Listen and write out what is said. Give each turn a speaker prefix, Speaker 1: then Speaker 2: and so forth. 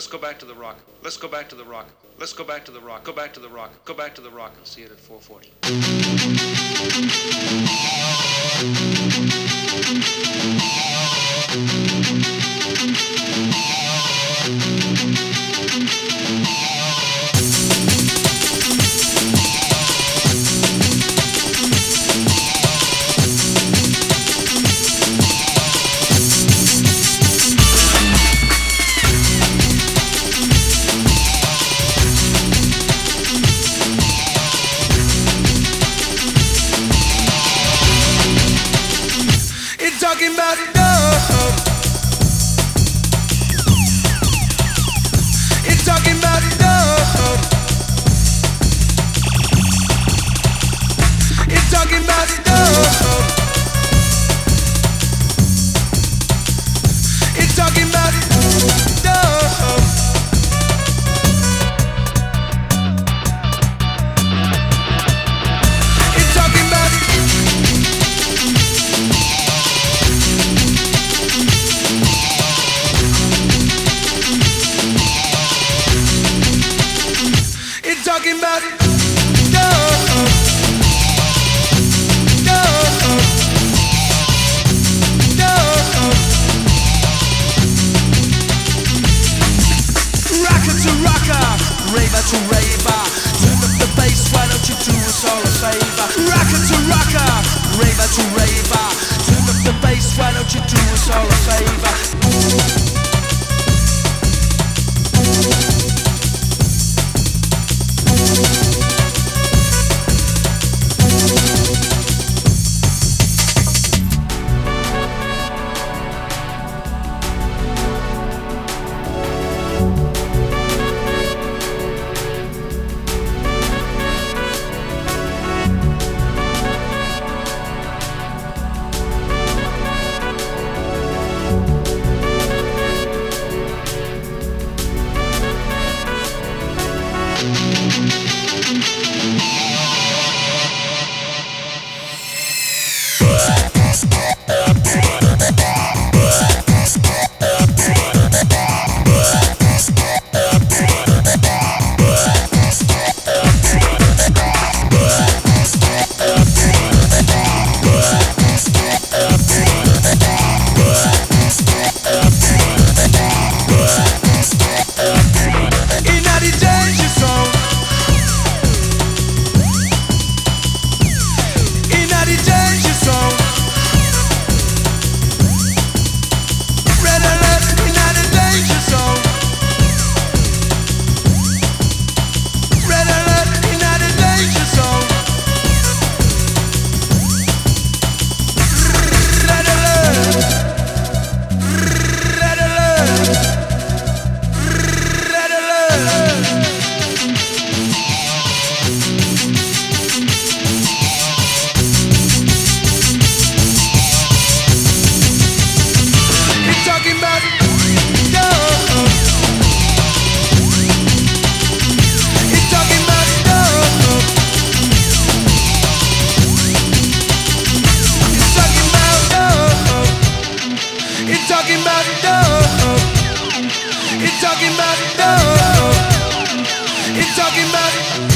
Speaker 1: Let's go back to the rock. Let's go back to the rock. Let's go back to the rock. Go back to the rock. Go back to the rock and see it at 440.
Speaker 2: It's talking about love. Raver to raver. Turn up the bass, why don't you do us all a favor? Rocker to rocker, raver to raver. Turn up the bass, why don't you do us all a favor? It's talking about love. It's talking about love. It's talking about